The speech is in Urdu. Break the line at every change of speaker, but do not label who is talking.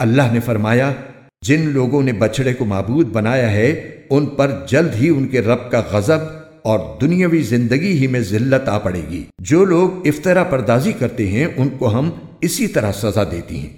اللہ نے فرمایا، جن لوگوں نے بچڑے کو معبود بنایا ہے، ان پر جلد ہی ان کے رب کا غضب اور دنیاوی زندگی ہی میں ذلت آ پڑے گی۔ جو لوگ افطرا پردازی کرتے ہیں، ان کو ہم اسی طرح سزا دیتی ہیں۔